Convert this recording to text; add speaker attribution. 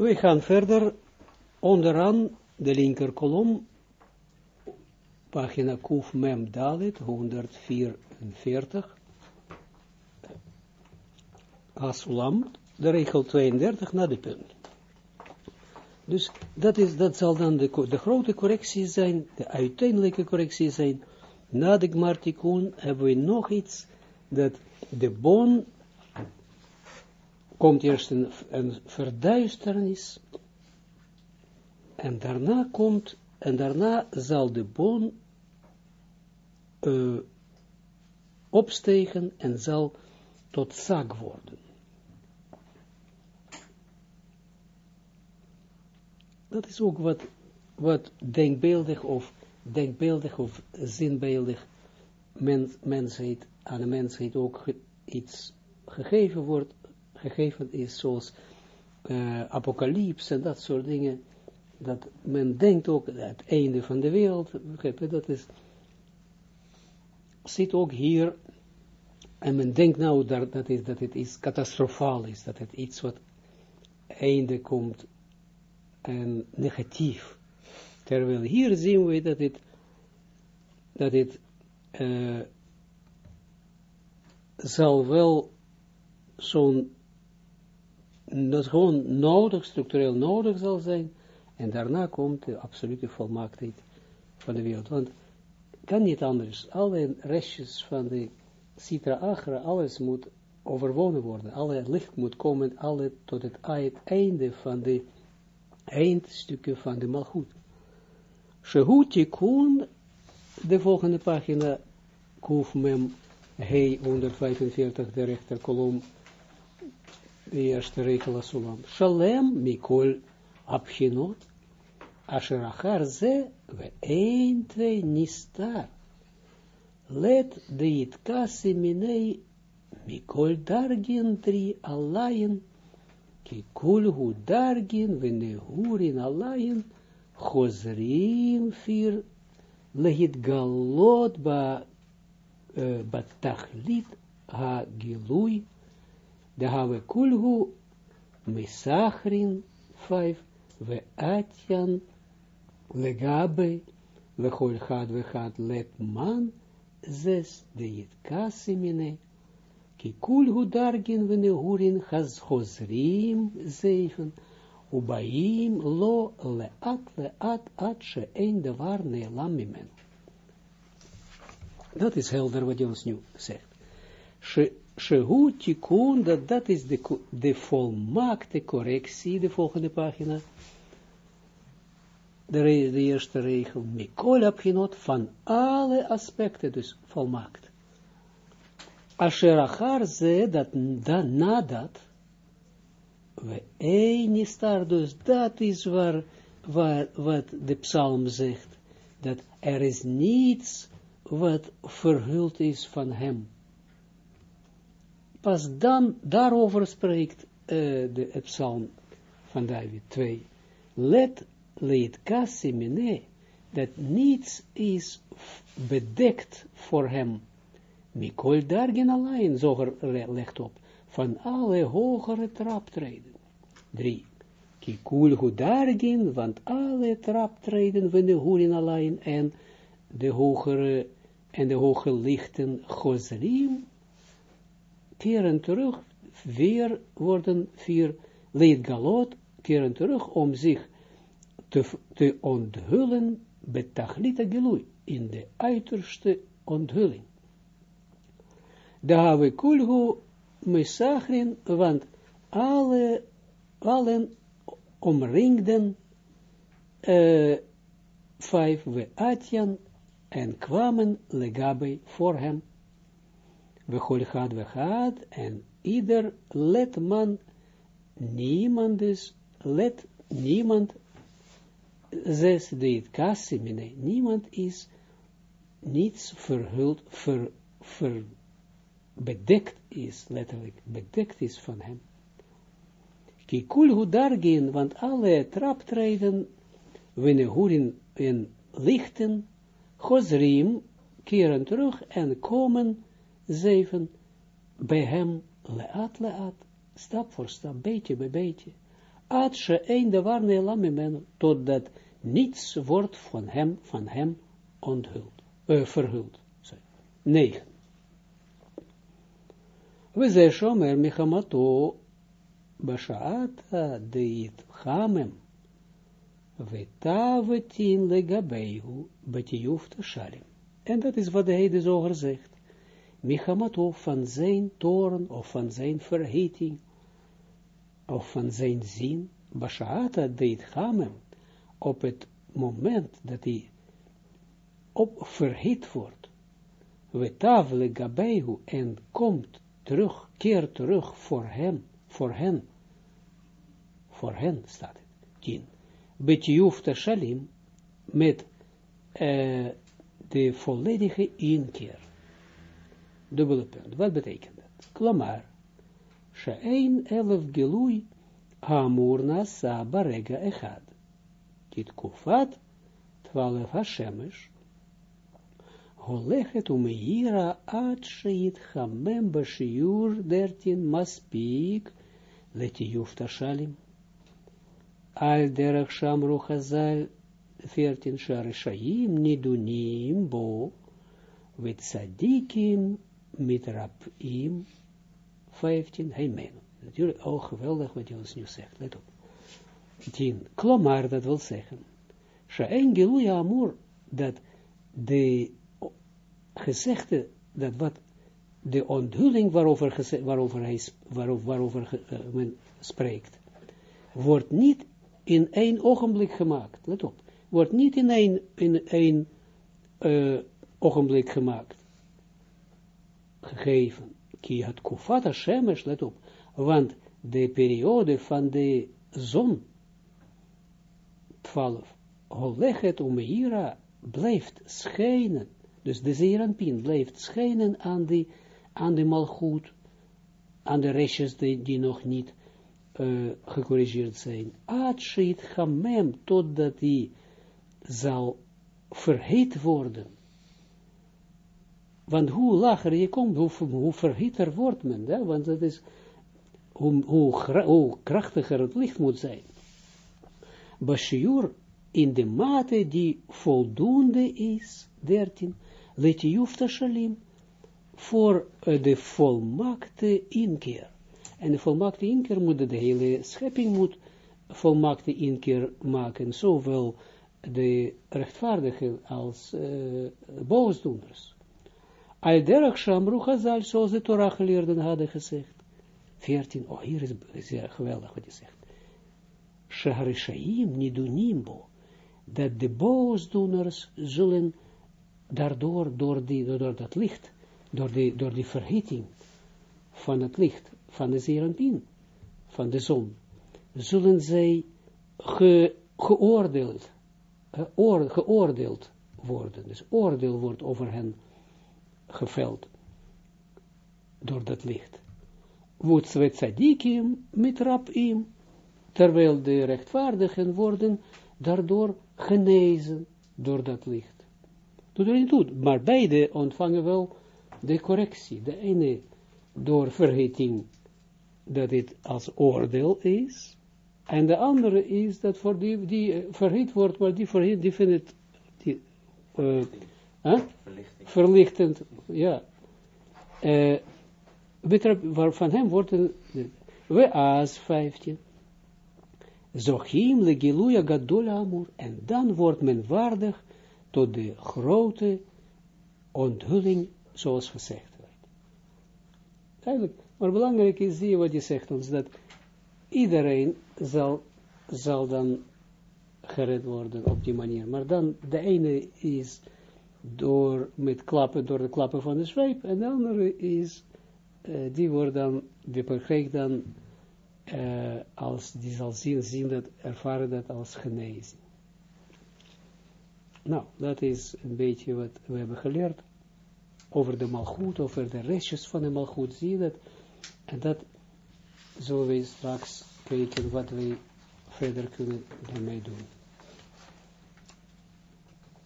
Speaker 1: We gaan verder onderaan de linker kolom, pagina Kuf Mem Dalit, 144, Asulam, de regel 32 na de punt. Dus dat, is, dat zal dan de, de grote correctie zijn, de uiteindelijke correctie zijn. Na de Gmartikun hebben we nog iets, dat de bon komt eerst een, een verduisternis, en daarna komt, en daarna zal de bon uh, opstegen en zal tot zak worden. Dat is ook wat, wat denkbeeldig of denkbeeldig of zinbeeldig mens, mensheid, aan de mensheid ook iets gegeven wordt, gegeven is, zoals uh, apocalyps en dat soort dingen, dat men denkt ook, het einde van de wereld, dat is, zit ook hier, en men denkt nou dat, dat, is, dat het iets catastrofaal is, dat het iets wat einde komt, en negatief. Terwijl hier zien we dat het, dat het uh, zal wel zo'n, dat gewoon nodig, structureel nodig zal zijn, en daarna komt de absolute volmaaktheid van de wereld. Want kan niet anders. Alle restjes van de Sitra Achra, alles moet overwonnen worden. Alle licht moet komen, alle tot het einde van de eindstukken van de Malchut. Shehu de volgende pagina, Kuf Mem, He 145, de rechterkolom, de eerste regel Asulam. Shalem Mikol Abchinot, Asher Achar Ze, we een, twee, Nistar. Let de Itkasi Minei Mikol Dargin, drie, Allayen, ki kulhu dargin venehurin alayin chozrim fir lehit galot ba batachlit ha gilui de have kulhu misachrin vijf ve atjan legabe vechol chad vechad let man zes de yit kasimine ki kul hudargin venehurin chaz chozrim zeven, ubaim lo leat leat at she een de war neelam mimen. Dat is helder wat je ons nu zegt. Shehu tikun, dat dat is de, de volmaakte correctie, de volgende pagina, de, de eerste regel, mikol abginot, van alle aspecten, dus volmaakt. Asher achar ze, dat da, nadat, we een is daar, dus dat is waar, waar, wat de psalm zegt, dat er is niets wat verhuld is van hem. Pas dan, daarover spreekt uh, de psalm van David 2. Let, leed kassimine, dat niets is bedekt voor hem Mikol Dargin alleen, zoger legt op, van alle hogere traptreden. 3. Kikul Dargin, want alle traptreden van de Hurin alleen en de hogere en de hoge lichten Gozrim keren terug, weer worden vier leed galot, keren terug om zich te, te onthullen, betachlita gelui, in de uiterste onthulling. Daar we kulhu misachrin, want alle, allen omringden uh, vijf we atjan en kwamen legabe voor hem. We had we had en ieder let man, niemand dus, let niemand, zes deed kassimine, niemand is niets verhuld, ver, ver, bedekt is, letterlijk, bedekt is van hem. Kikul dargin, want alle traptreden, wanneer in lichten, gozrim, keren terug en komen zeven bij hem, leat leat, stap voor stap, beetje bij beetje, Ad she een de war neelam totdat niets wordt van hem, van hem onthuld, uh, verhuld. 9. We ze shomer michamato bashaata deit hamem vetavetin legabeihu betiyufta shalim. En dat is wat de Zoger zegt. Michamato van zijn toren of van zijn verheting of van zijn zin, bashaata deit hamem op het moment dat hij op verhit wordt, we tafle gabehu en komt terug, keert terug voor hem, voor hen, voor hen staat het, tien, betjufta shalim, met de volledige inkeer. Dubbele punt, wat betekent dat? Klamar, she'ein elef gelui, hamur nasa barega echad. Dit kufat, twaalf hashemesh, Holechet umeira at sheit hamem bashiur dertin maspik letiyufta shalim. Al derach shamru chazal veertien sharishaim nidunim bo vetsadikim mitrapim vijftien heimen. Natuurlijk, oh geweldig wat je ons nu zegt, let op. Tien, klomar, dat wil zeggen, Sha'en Geluya Amur, dat de gezegde, dat wat de onthulling waarover, waarover, hij, waarover, waarover uh, men spreekt, wordt niet in één ogenblik gemaakt. Let op. Wordt niet in één, in één uh, ogenblik gemaakt. Gegeven. Ki het kufata shemesh, let op. Want de periode van de zon, 12, holechet umeira, blijft schijnen dus de Zeranpin blijft schijnen aan de, aan de malgoed, aan de restjes die, nog niet uh, gecorrigeerd zijn. Adschiet hamem, totdat die zal verhit worden. Want hoe lager je komt, hoe, hoe verhitter wordt men, hè? want dat is, hoe, hoe, hoe krachtiger het licht moet zijn. Bashiur in de mate die voldoende is, 13, letjufta shalim, voor uh, de volmaakte inkeer. En de volmaakte inkeer moet de hele schepping moet volmaakte inkeer maken, zowel de rechtvaardigen als uh, boosdoeners. Al derach shamru chazal, zoals de Torah geleerden hadden gezegd. 14, oh hier is, zeer geweldig wat hij zegt. Shaharishaim nidunimbo, dat de boosdoeners zullen daardoor, door, die, door dat licht, door die, door die verhitting van het licht, van de zeeranpien, van de zon, zullen zij ge, geoordeeld, geoor, geoordeeld worden. Dus oordeel wordt over hen geveld door dat licht. Woed zwet tzadikim met rabim, terwijl de rechtvaardigen worden daardoor genezen door dat licht doet er niet toe. Maar beide ontvangen wel de correctie. De ene door verhiting dat het als oordeel is. En de andere is dat voor die, die uh, verhit wordt, maar die verhit, die vindt het die, uh, huh? verlichtend. Ja. Uh, van hem wordt een, we as 15. Zochim le giluya gadol amur. En dan wordt men waardig tot de grote onthulling, zoals gezegd werd. Eigenlijk, maar belangrijk is, je wat je zegt ons, dat iedereen zal, zal dan gered worden op die manier. Maar dan, de ene is door, met klappen, door de klappen van de zweep, en de andere is, uh, die wordt dan, die begrijpt dan, uh, als, die zal zien, zien dat, ervaren dat als genezing. Nou, dat is een beetje wat we hebben geleerd over de malgoed, over de restjes van de malgoed, zie je dat? En dat zullen we straks kijken wat we verder kunnen ermee doen.